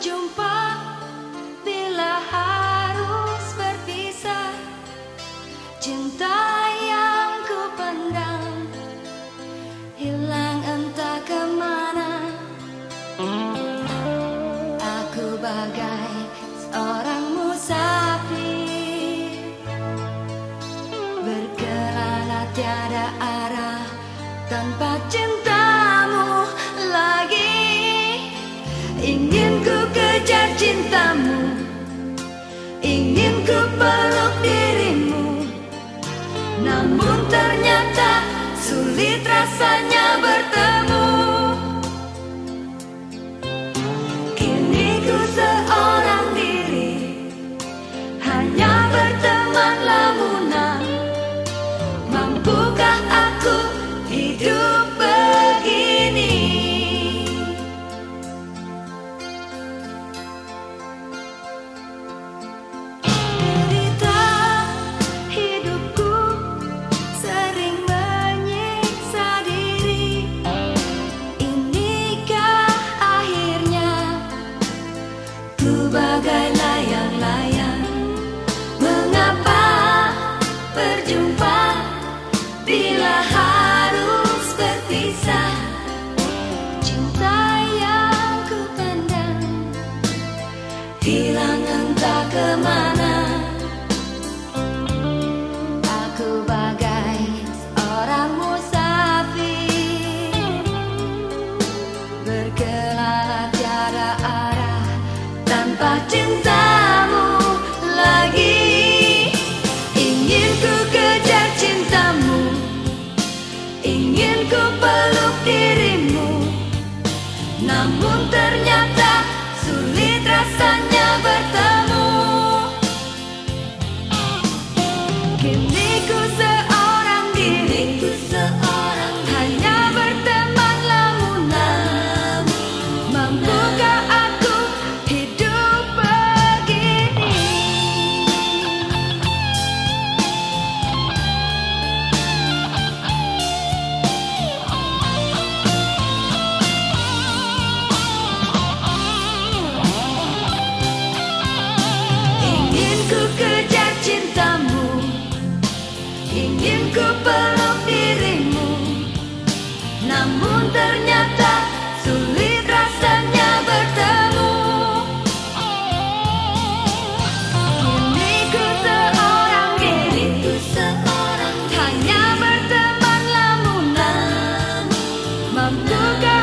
berjumpa bila harus berpisah. Cinta yang ku pendam hilang entah ke mana. Aku bagai seorang musafir. Berkelana tiada arah tanpa cintamu rasanya bertemu hilang entah ke mana. Aku bagai seorang musafir. Berkelana tiada arah tanpa cintamu lagi. Ingin ku kejar cintamu. Ingin ku peluk dirimu. Namun ternyata sulit rasanya ku kejar cintamu. Ingin ku peluk dirimu. Namun ternyata sulit rasanya bertemu. Kini ku seorang diri. Seorang Hanya berteman lamunan. Mampukah